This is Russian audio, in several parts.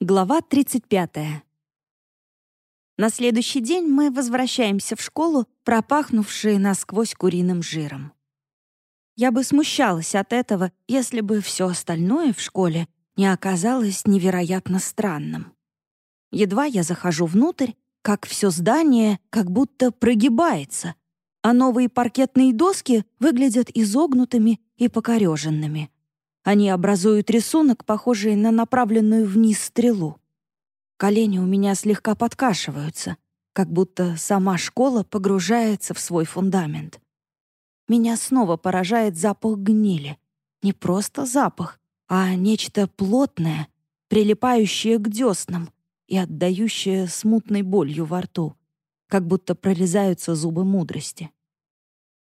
Глава 35. На следующий день мы возвращаемся в школу, пропахнувшие насквозь куриным жиром. Я бы смущалась от этого, если бы все остальное в школе не оказалось невероятно странным. Едва я захожу внутрь, как все здание как будто прогибается, а новые паркетные доски выглядят изогнутыми и покореженными — они образуют рисунок, похожий на направленную вниз стрелу. Колени у меня слегка подкашиваются, как будто сама школа погружается в свой фундамент. Меня снова поражает запах гнили. Не просто запах, а нечто плотное, прилипающее к деснам и отдающее смутной болью во рту, как будто прорезаются зубы мудрости.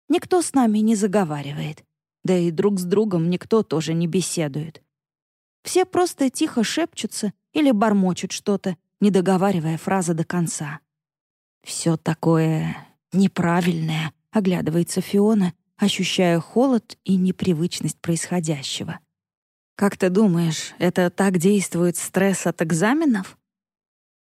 Никто с нами не заговаривает. Да и друг с другом никто тоже не беседует. Все просто тихо шепчутся или бормочут что-то, не договаривая фразы до конца. Все такое неправильное, оглядывается Фиона, ощущая холод и непривычность происходящего. Как ты думаешь, это так действует стресс от экзаменов?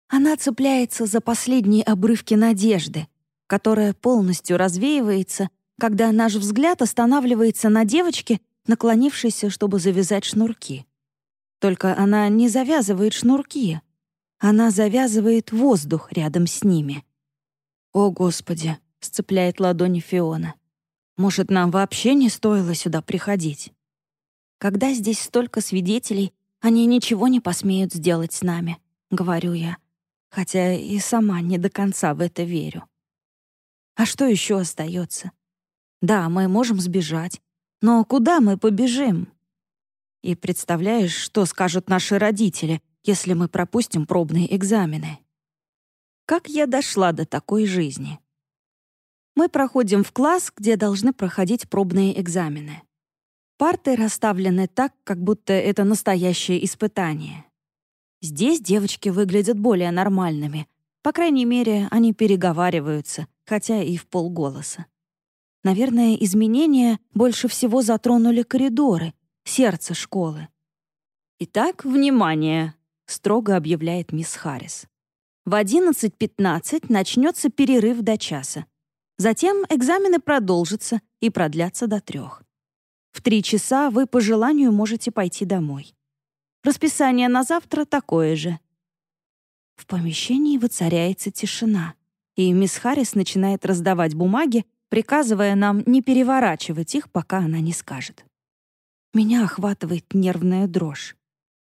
Она цепляется за последние обрывки надежды, которая полностью развеивается, когда наш взгляд останавливается на девочке, наклонившейся, чтобы завязать шнурки. Только она не завязывает шнурки. Она завязывает воздух рядом с ними. «О, Господи!» — сцепляет ладони Фиона. «Может, нам вообще не стоило сюда приходить?» «Когда здесь столько свидетелей, они ничего не посмеют сделать с нами», — говорю я, хотя и сама не до конца в это верю. А что еще остается? Да, мы можем сбежать. Но куда мы побежим? И представляешь, что скажут наши родители, если мы пропустим пробные экзамены? Как я дошла до такой жизни? Мы проходим в класс, где должны проходить пробные экзамены. Парты расставлены так, как будто это настоящее испытание. Здесь девочки выглядят более нормальными. По крайней мере, они переговариваются, хотя и в полголоса. Наверное, изменения больше всего затронули коридоры, сердце школы. «Итак, внимание!» — строго объявляет мисс Харрис. В 11.15 начнется перерыв до часа. Затем экзамены продолжатся и продлятся до трех. В три часа вы по желанию можете пойти домой. Расписание на завтра такое же. В помещении воцаряется тишина, и мисс Харрис начинает раздавать бумаги, приказывая нам не переворачивать их, пока она не скажет. Меня охватывает нервная дрожь.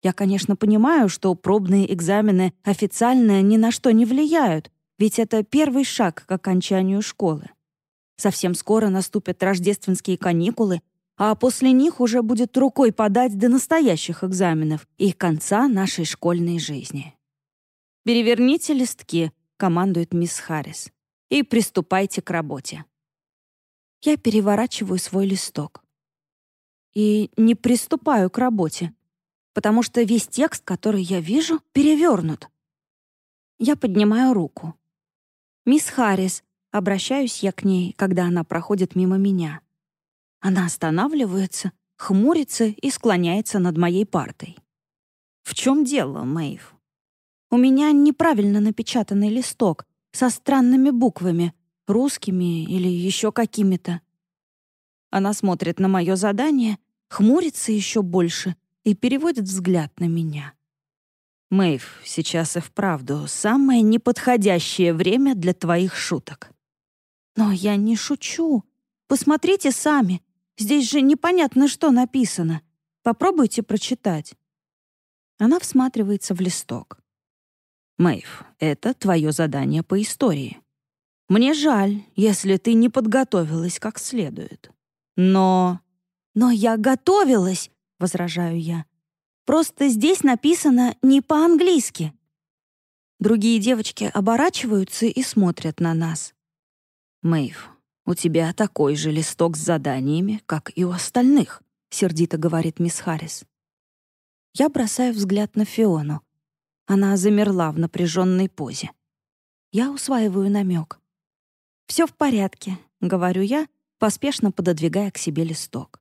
Я, конечно, понимаю, что пробные экзамены официально ни на что не влияют, ведь это первый шаг к окончанию школы. Совсем скоро наступят рождественские каникулы, а после них уже будет рукой подать до настоящих экзаменов и конца нашей школьной жизни. «Переверните листки», — командует мисс Харрис, «и приступайте к работе». Я переворачиваю свой листок. И не приступаю к работе, потому что весь текст, который я вижу, перевернут. Я поднимаю руку. «Мисс Харрис», — обращаюсь я к ней, когда она проходит мимо меня. Она останавливается, хмурится и склоняется над моей партой. «В чем дело, Мэйв?» «У меня неправильно напечатанный листок со странными буквами, русскими или еще какими-то. Она смотрит на мое задание, хмурится еще больше и переводит взгляд на меня. Мэйв, сейчас и вправду самое неподходящее время для твоих шуток. Но я не шучу. Посмотрите сами. Здесь же непонятно, что написано. Попробуйте прочитать. Она всматривается в листок. Мэйв, это твое задание по истории. Мне жаль, если ты не подготовилась как следует. Но... Но я готовилась, возражаю я. Просто здесь написано не по-английски. Другие девочки оборачиваются и смотрят на нас. Мэйв, у тебя такой же листок с заданиями, как и у остальных, сердито говорит мисс Харрис. Я бросаю взгляд на Фиону. Она замерла в напряженной позе. Я усваиваю намек. «Все в порядке», — говорю я, поспешно пододвигая к себе листок.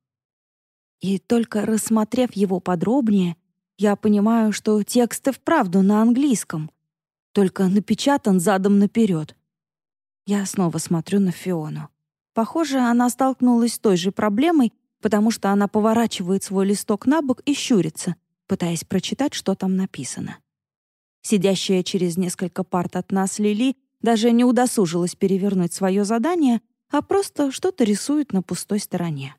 И только рассмотрев его подробнее, я понимаю, что текст и вправду на английском, только напечатан задом наперед. Я снова смотрю на Фиону. Похоже, она столкнулась с той же проблемой, потому что она поворачивает свой листок на бок и щурится, пытаясь прочитать, что там написано. Сидящая через несколько парт от нас Лили даже не удосужилась перевернуть свое задание, а просто что-то рисует на пустой стороне.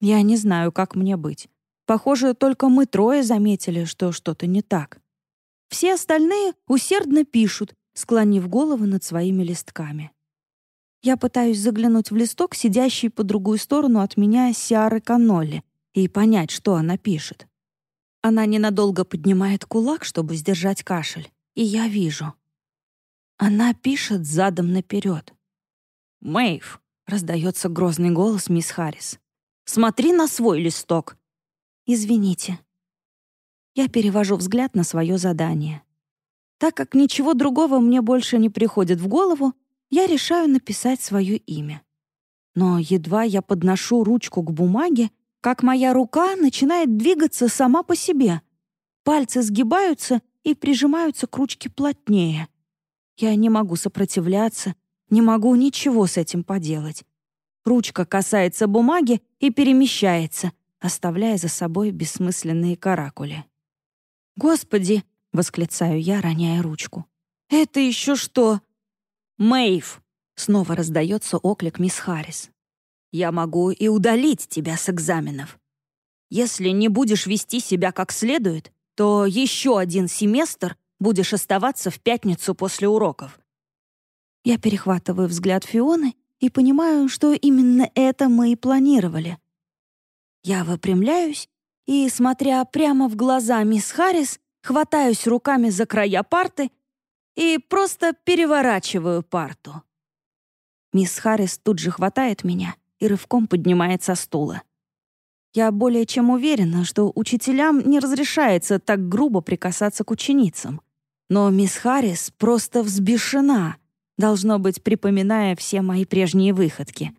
Я не знаю, как мне быть. Похоже, только мы трое заметили, что что-то не так. Все остальные усердно пишут, склонив головы над своими листками. Я пытаюсь заглянуть в листок, сидящий по другую сторону от меня Сиары Канолли, и понять, что она пишет. Она ненадолго поднимает кулак, чтобы сдержать кашель, и я вижу. Она пишет задом наперед. «Мэйв», — раздается грозный голос мисс Харрис, «смотри на свой листок». «Извините». Я перевожу взгляд на свое задание. Так как ничего другого мне больше не приходит в голову, я решаю написать свое имя. Но едва я подношу ручку к бумаге, как моя рука начинает двигаться сама по себе. Пальцы сгибаются и прижимаются к ручке плотнее. Я не могу сопротивляться, не могу ничего с этим поделать. Ручка касается бумаги и перемещается, оставляя за собой бессмысленные каракули. «Господи!» — восклицаю я, роняя ручку. «Это еще что?» «Мэйв!» — снова раздается оклик мисс Харрис. «Я могу и удалить тебя с экзаменов. Если не будешь вести себя как следует, то еще один семестр будешь оставаться в пятницу после уроков». Я перехватываю взгляд Фионы и понимаю, что именно это мы и планировали. Я выпрямляюсь и, смотря прямо в глаза мисс Харрис, хватаюсь руками за края парты и просто переворачиваю парту. Мисс Харрис тут же хватает меня и рывком поднимает со стула. Я более чем уверена, что учителям не разрешается так грубо прикасаться к ученицам. Но мисс Харрис просто взбешена, должно быть, припоминая все мои прежние выходки.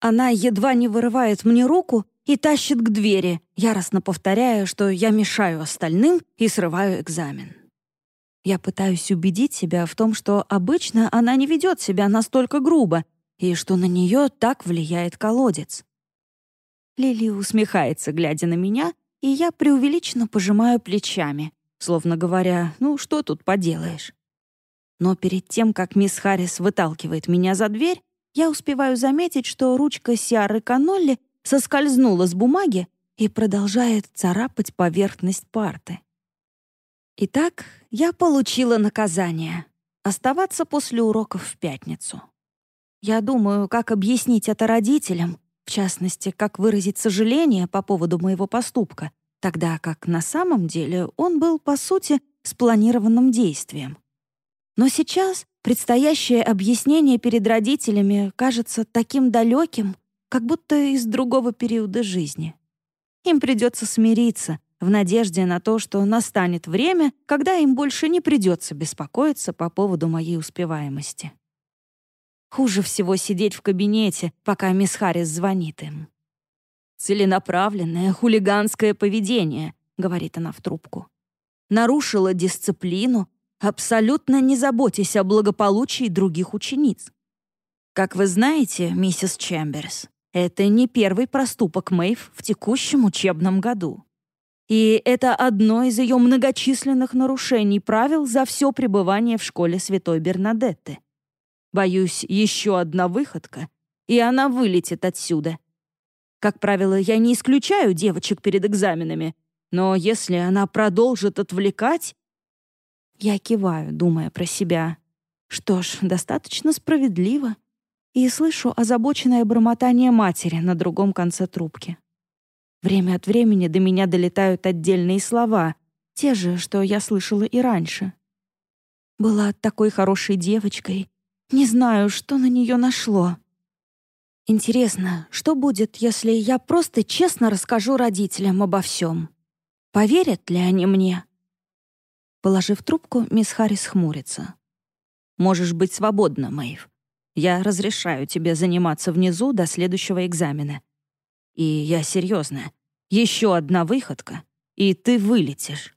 Она едва не вырывает мне руку и тащит к двери, яростно повторяя, что я мешаю остальным и срываю экзамен. Я пытаюсь убедить себя в том, что обычно она не ведет себя настолько грубо и что на нее так влияет колодец. Лили усмехается, глядя на меня, и я преувеличенно пожимаю плечами, словно говоря, ну что тут поделаешь. Но перед тем, как мисс Харрис выталкивает меня за дверь, я успеваю заметить, что ручка Сиары Канолли соскользнула с бумаги и продолжает царапать поверхность парты. Итак, я получила наказание — оставаться после уроков в пятницу. Я думаю, как объяснить это родителям, в частности, как выразить сожаление по поводу моего поступка, тогда как на самом деле он был, по сути, спланированным действием. Но сейчас предстоящее объяснение перед родителями кажется таким далеким, как будто из другого периода жизни. Им придется смириться, в надежде на то, что настанет время, когда им больше не придется беспокоиться по поводу моей успеваемости. Хуже всего сидеть в кабинете, пока мисс Харрис звонит им. «Целенаправленное хулиганское поведение», — говорит она в трубку. «Нарушила дисциплину, абсолютно не заботясь о благополучии других учениц. Как вы знаете, миссис Чемберс, это не первый проступок Мэйв в текущем учебном году. И это одно из ее многочисленных нарушений правил за все пребывание в школе святой Бернадетты. Боюсь, еще одна выходка, и она вылетит отсюда. Как правило, я не исключаю девочек перед экзаменами, но если она продолжит отвлекать... Я киваю, думая про себя. Что ж, достаточно справедливо. И слышу озабоченное бормотание матери на другом конце трубки. Время от времени до меня долетают отдельные слова, те же, что я слышала и раньше. Была такой хорошей девочкой. Не знаю, что на нее нашло. Интересно, что будет, если я просто честно расскажу родителям обо всем? Поверят ли они мне? Положив трубку, мисс Харрис хмурится. «Можешь быть свободна, Мэйв. Я разрешаю тебе заниматься внизу до следующего экзамена. И я серьезно. Еще одна выходка, и ты вылетишь.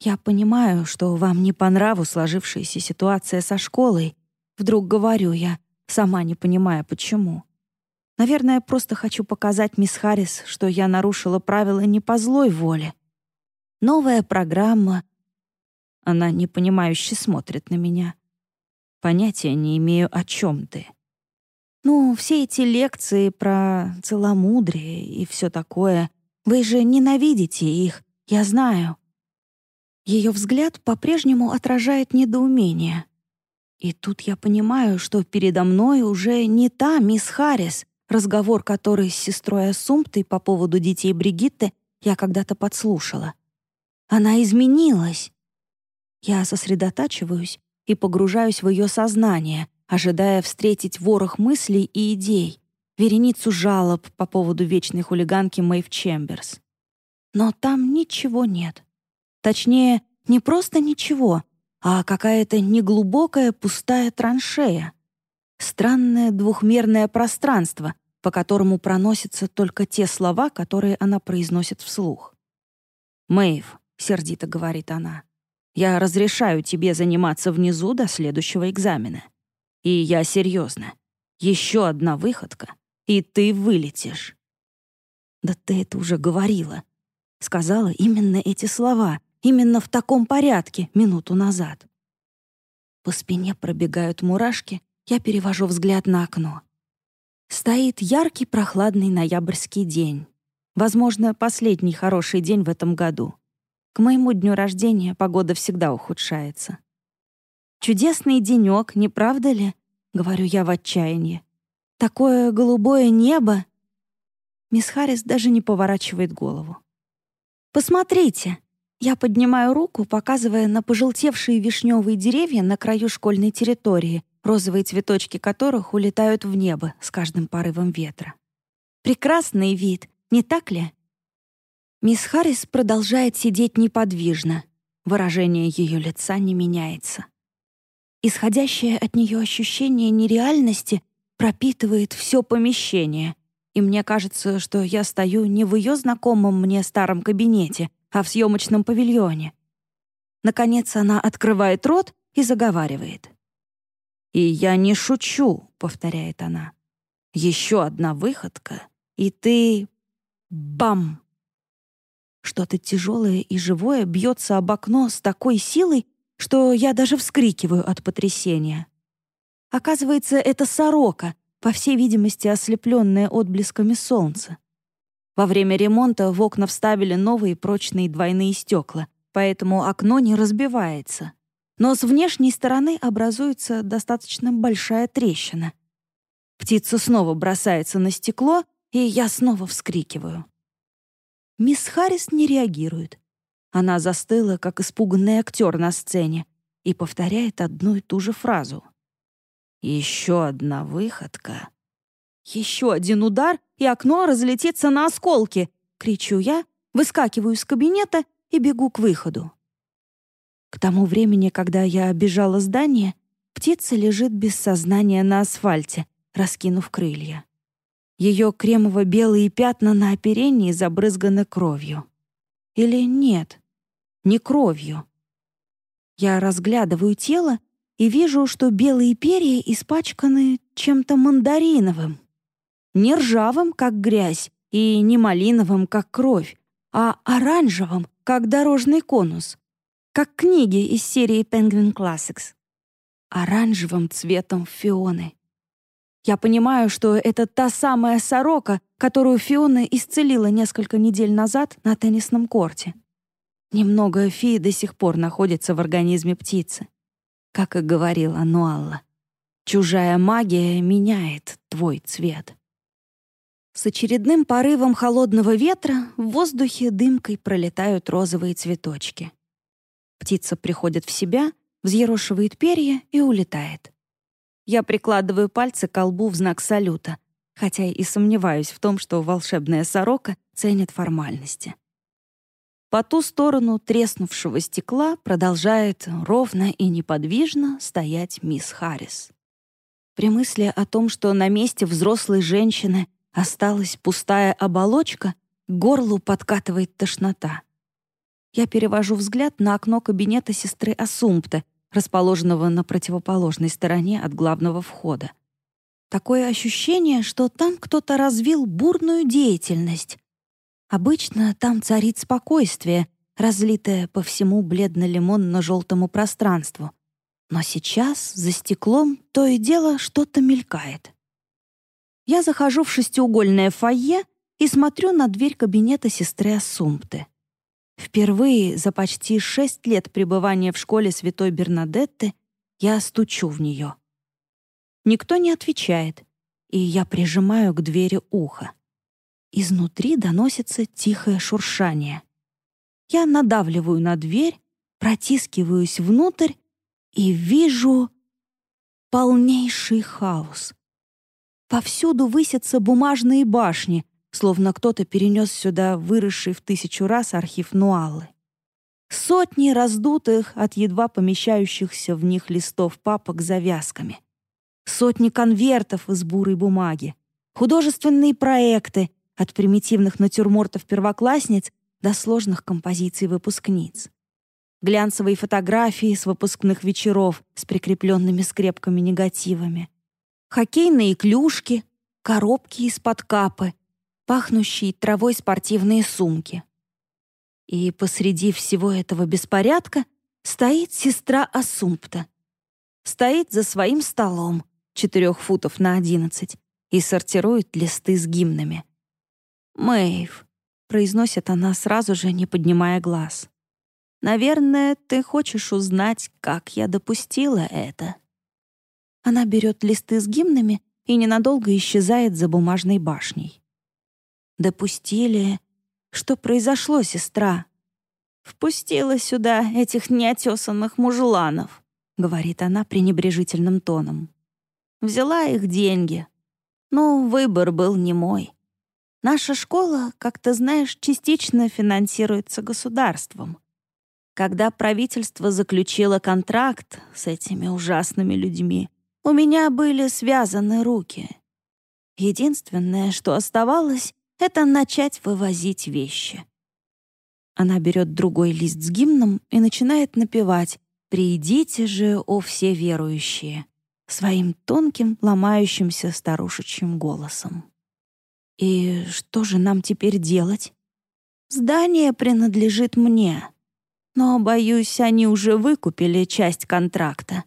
Я понимаю, что вам не по нраву сложившаяся ситуация со школой. Вдруг говорю я, сама не понимая, почему. Наверное, просто хочу показать мисс Харрис, что я нарушила правила не по злой воле. Новая программа. Она непонимающе смотрит на меня. Понятия не имею, о чем ты. Ну, все эти лекции про целомудрие и все такое. Вы же ненавидите их, я знаю. Ее взгляд по-прежнему отражает недоумение. И тут я понимаю, что передо мной уже не та мисс Харрис, разговор который с сестрой Ассумптой по поводу детей Бригитты я когда-то подслушала. Она изменилась. Я сосредотачиваюсь и погружаюсь в ее сознание, ожидая встретить ворох мыслей и идей, вереницу жалоб по поводу вечной хулиганки Мэйв Чемберс. Но там ничего нет. Точнее, не просто ничего, а какая-то неглубокая пустая траншея. Странное двухмерное пространство, по которому проносятся только те слова, которые она произносит вслух. «Мэйв», — сердито говорит она, — «я разрешаю тебе заниматься внизу до следующего экзамена. И я серьезно. Еще одна выходка, и ты вылетишь». «Да ты это уже говорила», сказала именно эти слова, Именно в таком порядке минуту назад. По спине пробегают мурашки, я перевожу взгляд на окно. Стоит яркий прохладный ноябрьский день. Возможно, последний хороший день в этом году. К моему дню рождения погода всегда ухудшается. «Чудесный денёк, не правда ли?» — говорю я в отчаянии. «Такое голубое небо!» Мисс Харрис даже не поворачивает голову. «Посмотрите!» Я поднимаю руку, показывая на пожелтевшие вишневые деревья на краю школьной территории, розовые цветочки которых улетают в небо с каждым порывом ветра. Прекрасный вид, не так ли? Мисс Харрис продолжает сидеть неподвижно. Выражение ее лица не меняется. Исходящее от нее ощущение нереальности пропитывает все помещение, и мне кажется, что я стою не в ее знакомом мне старом кабинете, а в съемочном павильоне. Наконец она открывает рот и заговаривает. «И я не шучу», — повторяет она. «Еще одна выходка, и ты... бам!» Что-то тяжелое и живое бьется об окно с такой силой, что я даже вскрикиваю от потрясения. Оказывается, это сорока, по всей видимости, ослепленная отблесками солнца. Во время ремонта в окна вставили новые прочные двойные стекла, поэтому окно не разбивается. Но с внешней стороны образуется достаточно большая трещина. Птица снова бросается на стекло, и я снова вскрикиваю. Мисс Харрис не реагирует. Она застыла, как испуганный актер на сцене, и повторяет одну и ту же фразу. «Еще одна выходка». Еще один удар, и окно разлетится на осколки!» — кричу я, выскакиваю из кабинета и бегу к выходу. К тому времени, когда я обежала здание, птица лежит без сознания на асфальте, раскинув крылья. Ее кремово-белые пятна на оперении забрызганы кровью. Или нет, не кровью. Я разглядываю тело и вижу, что белые перья испачканы чем-то мандариновым. Не ржавым, как грязь, и не малиновым, как кровь, а оранжевым, как дорожный конус, как книги из серии Penguin Classics. Оранжевым цветом Фионы. Я понимаю, что это та самая сорока, которую Фиона исцелила несколько недель назад на теннисном корте. Немного фи до сих пор находится в организме птицы. Как и говорила Нуалла, чужая магия меняет твой цвет. С очередным порывом холодного ветра в воздухе дымкой пролетают розовые цветочки. Птица приходит в себя, взъерошивает перья и улетает. Я прикладываю пальцы к колбу в знак салюта, хотя и сомневаюсь в том, что волшебная сорока ценит формальности. По ту сторону треснувшего стекла продолжает ровно и неподвижно стоять мисс Харрис. При мысли о том, что на месте взрослой женщины Осталась пустая оболочка, горлу подкатывает тошнота. Я перевожу взгляд на окно кабинета сестры Асумпта, расположенного на противоположной стороне от главного входа. Такое ощущение, что там кто-то развил бурную деятельность. Обычно там царит спокойствие, разлитое по всему бледно-лимонно-желтому пространству. Но сейчас за стеклом то и дело что-то мелькает. Я захожу в шестиугольное фойе и смотрю на дверь кабинета сестры Ассумпты. Впервые за почти шесть лет пребывания в школе святой Бернадетты я стучу в нее. Никто не отвечает, и я прижимаю к двери ухо. Изнутри доносится тихое шуршание. Я надавливаю на дверь, протискиваюсь внутрь и вижу полнейший хаос. Повсюду высятся бумажные башни, словно кто-то перенес сюда выросший в тысячу раз архив Нуалы. Сотни раздутых от едва помещающихся в них листов папок завязками. Сотни конвертов из бурой бумаги. Художественные проекты от примитивных натюрмортов первоклассниц до сложных композиций выпускниц. Глянцевые фотографии с выпускных вечеров с прикрепленными скрепками-негативами. Хоккейные клюшки, коробки из-под капы — пахнущие травой спортивные сумки. И посреди всего этого беспорядка стоит сестра Асумпта. Стоит за своим столом, четырех футов на одиннадцать, и сортирует листы с гимнами. «Мэйв», — произносит она сразу же, не поднимая глаз. «Наверное, ты хочешь узнать, как я допустила это». Она берет листы с гимнами и ненадолго исчезает за бумажной башней. Допустили. Что произошло, сестра? Впустила сюда этих неотесанных мужланов, говорит она пренебрежительным тоном. Взяла их деньги. Но выбор был не мой. Наша школа, как ты знаешь, частично финансируется государством. Когда правительство заключило контракт с этими ужасными людьми, у меня были связаны руки. Единственное, что оставалось, это начать вывозить вещи. Она берет другой лист с гимном и начинает напевать «Приидите же, о все верующие!» своим тонким, ломающимся старушечьим голосом. «И что же нам теперь делать?» «Здание принадлежит мне, но, боюсь, они уже выкупили часть контракта.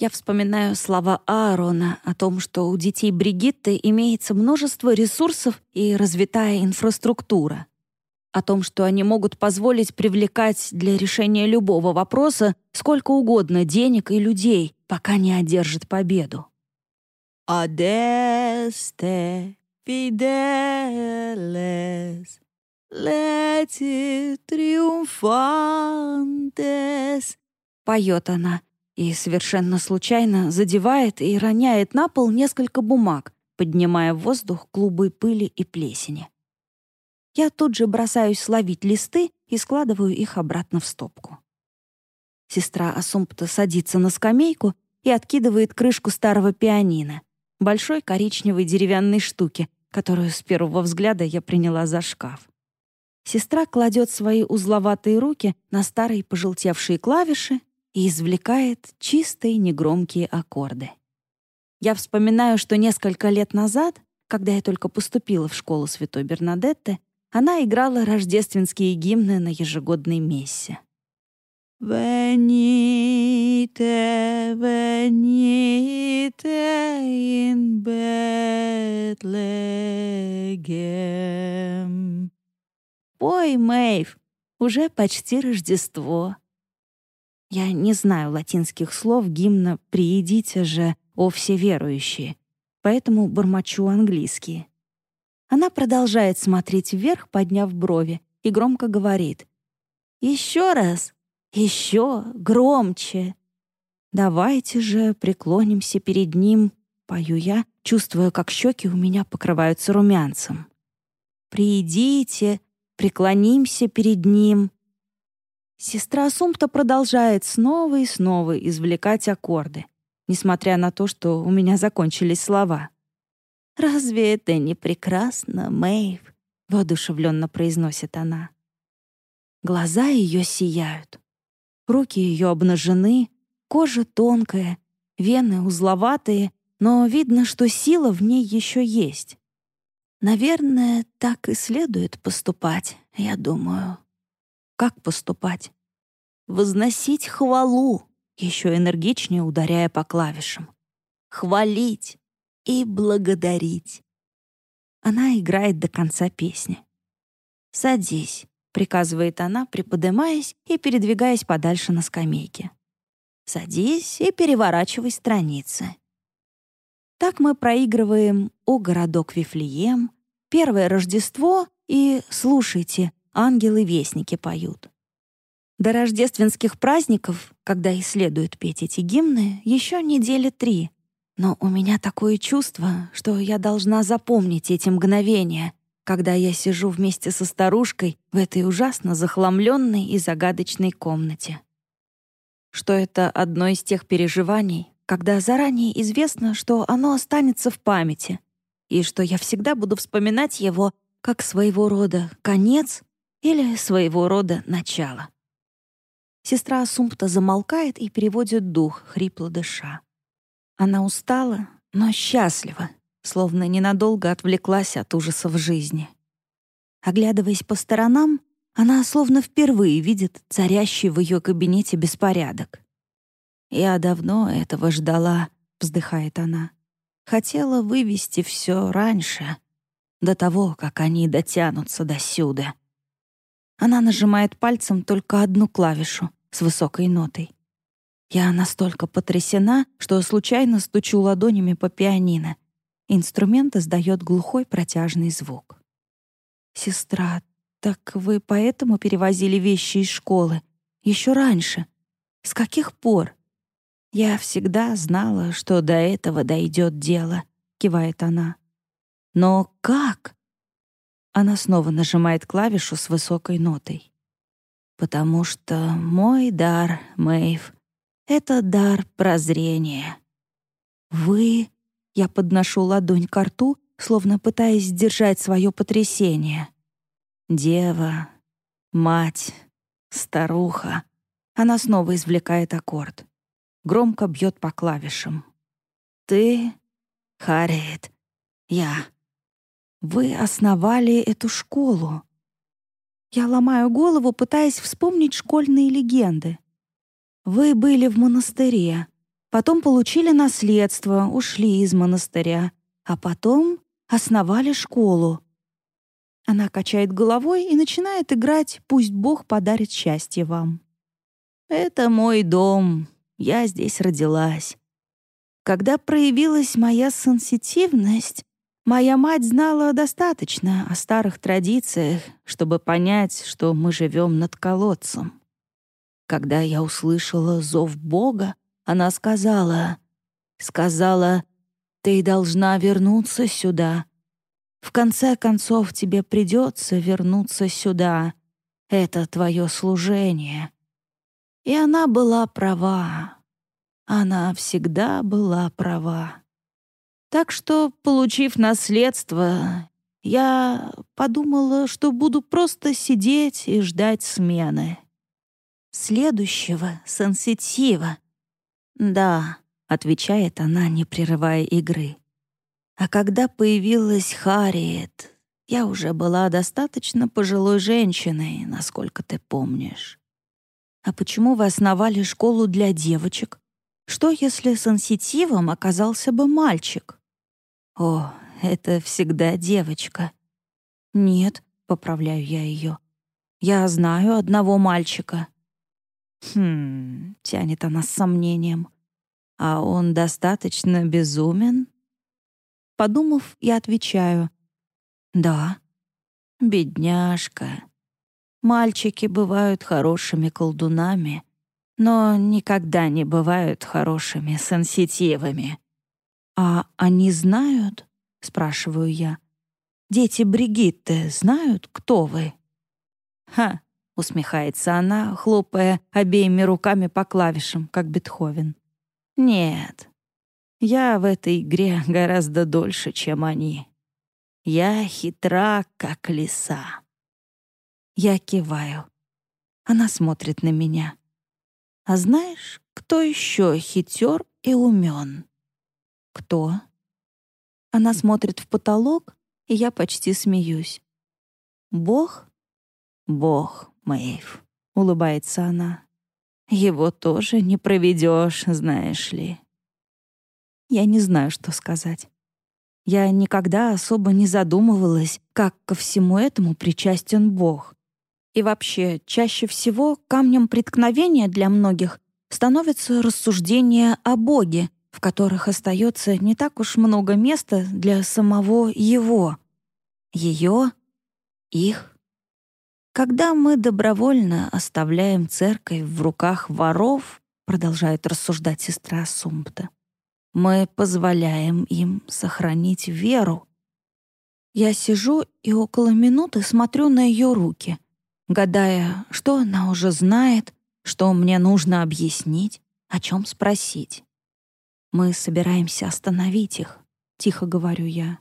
Я вспоминаю слова Аарона о том, что у детей Бригитты имеется множество ресурсов и развитая инфраструктура. О том, что они могут позволить привлекать для решения любого вопроса сколько угодно денег и людей, пока не одержат победу. «Адесте fideles, leti triumfantes», — поет она, и совершенно случайно задевает и роняет на пол несколько бумаг, поднимая в воздух клубы пыли и плесени. Я тут же бросаюсь ловить листы и складываю их обратно в стопку. Сестра Асумпта садится на скамейку и откидывает крышку старого пианино, большой коричневой деревянной штуки, которую с первого взгляда я приняла за шкаф. Сестра кладет свои узловатые руки на старые пожелтевшие клавиши и извлекает чистые негромкие аккорды. Я вспоминаю, что несколько лет назад, когда я только поступила в школу Святой Бернадетты, она играла рождественские гимны на ежегодной мессе. «Venite, venite in Bethlehem». «Пой, Мэйв, уже почти Рождество». Я не знаю латинских слов гимна «Приидите же, о все верующие», поэтому бормочу английские. Она продолжает смотреть вверх, подняв брови, и громко говорит. «Еще раз! Еще громче!» «Давайте же преклонимся перед ним», — пою я, чувствуя, как щеки у меня покрываются румянцем. «Приидите, преклонимся перед ним», Сестра Сумпта продолжает снова и снова извлекать аккорды, несмотря на то, что у меня закончились слова. «Разве это не прекрасно, Мэйв?» — воодушевленно произносит она. Глаза ее сияют. Руки ее обнажены, кожа тонкая, вены узловатые, но видно, что сила в ней еще есть. Наверное, так и следует поступать, я думаю. Как поступать? Возносить хвалу, еще энергичнее ударяя по клавишам. Хвалить и благодарить. Она играет до конца песни. «Садись», — приказывает она, приподымаясь и передвигаясь подальше на скамейке. «Садись и переворачивай страницы». Так мы проигрываем «О городок Вифлеем», «Первое Рождество» и «Слушайте, ангелы-вестники поют». До рождественских праздников, когда и следует петь эти гимны, еще недели три. Но у меня такое чувство, что я должна запомнить эти мгновения, когда я сижу вместе со старушкой в этой ужасно захламленной и загадочной комнате. Что это одно из тех переживаний, когда заранее известно, что оно останется в памяти, и что я всегда буду вспоминать его как своего рода конец или своего рода начало. Сестра Асумпта замолкает и переводит дух, хрипло дыша. Она устала, но счастлива, словно ненадолго отвлеклась от ужасов жизни. Оглядываясь по сторонам, она словно впервые видит царящий в ее кабинете беспорядок. «Я давно этого ждала», — вздыхает она. «Хотела вывести все раньше, до того, как они дотянутся до сюда». Она нажимает пальцем только одну клавишу, с высокой нотой. Я настолько потрясена, что случайно стучу ладонями по пианино. Инструмент издает глухой протяжный звук. «Сестра, так вы поэтому перевозили вещи из школы? Еще раньше? С каких пор?» «Я всегда знала, что до этого дойдет дело», — кивает она. «Но как?» Она снова нажимает клавишу с высокой нотой потому что мой дар, Мэйв, — это дар прозрения. Вы... Я подношу ладонь к рту, словно пытаясь сдержать свое потрясение. Дева, мать, старуха. Она снова извлекает аккорд. Громко бьет по клавишам. Ты, Харриет, я. Вы основали эту школу. Я ломаю голову, пытаясь вспомнить школьные легенды. Вы были в монастыре, потом получили наследство, ушли из монастыря, а потом основали школу. Она качает головой и начинает играть «Пусть Бог подарит счастье вам». «Это мой дом, я здесь родилась». Когда проявилась моя сенситивность, Моя мать знала достаточно о старых традициях, чтобы понять, что мы живем над колодцем. Когда я услышала зов Бога, она сказала, сказала, «Ты должна вернуться сюда. В конце концов, тебе придется вернуться сюда. Это твое служение». И она была права. Она всегда была права. Так что, получив наследство, я подумала, что буду просто сидеть и ждать смены. Следующего сенситива. «Да», — отвечает она, не прерывая игры. А когда появилась Харриет, я уже была достаточно пожилой женщиной, насколько ты помнишь. А почему вы основали школу для девочек? Что, если сенситивом оказался бы мальчик? О, это всегда девочка. Нет, поправляю я ее. Я знаю одного мальчика. Хм, тянет она с сомнением. А он достаточно безумен? Подумав, я отвечаю. Да. Бедняжка. Мальчики бывают хорошими колдунами, но никогда не бывают хорошими сенситивами. «А они знают?» — спрашиваю я. «Дети Бригитты знают, кто вы?» «Ха!» — усмехается она, хлопая обеими руками по клавишам, как Бетховен. «Нет, я в этой игре гораздо дольше, чем они. Я хитра, как лиса». Я киваю. Она смотрит на меня. А знаешь, кто еще хитер и умен? Кто? Она смотрит в потолок, и я почти смеюсь. Бог? Бог, Мэйв, улыбается она. Его тоже не проведешь, знаешь ли. Я не знаю, что сказать. Я никогда особо не задумывалась, как ко всему этому причастен Бог. И вообще, чаще всего камнем преткновения для многих становится рассуждение о Боге, в которых остается не так уж много места для самого Его. Ее, их. Когда мы добровольно оставляем церковь в руках воров, продолжает рассуждать сестра Сумпта, мы позволяем им сохранить веру. Я сижу и около минуты смотрю на ее руки, гадая, что она уже знает, что мне нужно объяснить, о чем спросить. Мы собираемся остановить их, тихо говорю я.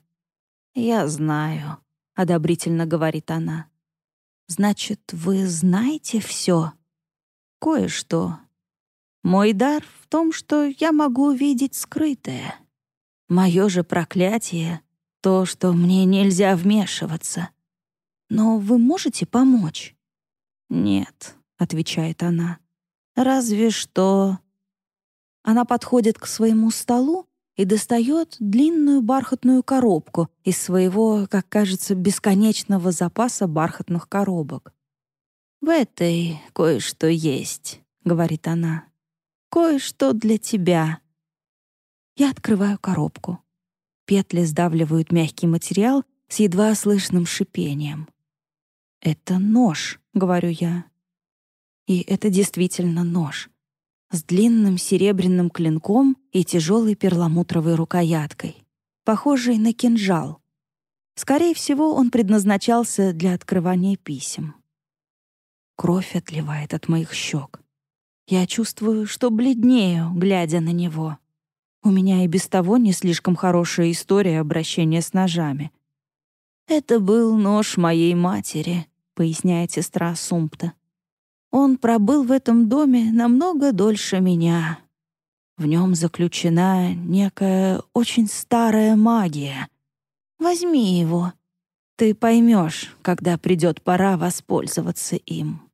Я знаю, одобрительно говорит она. Значит, вы знаете все? Кое-что. Мой дар в том, что я могу увидеть скрытое. Мое же проклятие — то, что мне нельзя вмешиваться. Но вы можете помочь? Нет, — отвечает она. Разве что... Она подходит к своему столу и достает длинную бархатную коробку из своего, как кажется, бесконечного запаса бархатных коробок. «В этой кое-что есть», — говорит она. «Кое-что для тебя». Я открываю коробку. Петли сдавливают мягкий материал с едва слышным шипением. «Это нож», — говорю я. И это действительно нож с длинным серебряным клинком и тяжелой перламутровой рукояткой, похожей на кинжал. Скорее всего, он предназначался для открывания писем. Кровь отливает от моих щек. Я чувствую, что бледнею, глядя на него. У меня и без того не слишком хорошая история обращения с ножами. «Это был нож моей матери», — поясняет сестра Сумпта. Он пробыл в этом доме намного дольше меня. В нем заключена некая очень старая магия. Возьми его. Ты поймешь, когда придет пора воспользоваться им.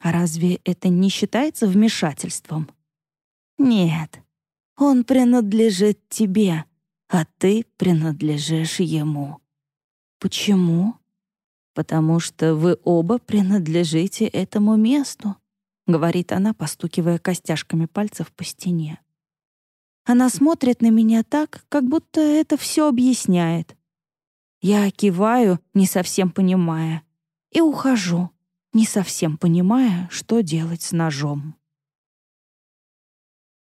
А разве это не считается вмешательством? Нет. Он принадлежит тебе, а ты принадлежишь ему. Почему? Потому что вы оба принадлежите этому месту», — говорит она, постукивая костяшками пальцев по стене. Она смотрит на меня так, как будто это все объясняет. Я киваю, не совсем понимая, и ухожу, не совсем понимая, что делать с ножом.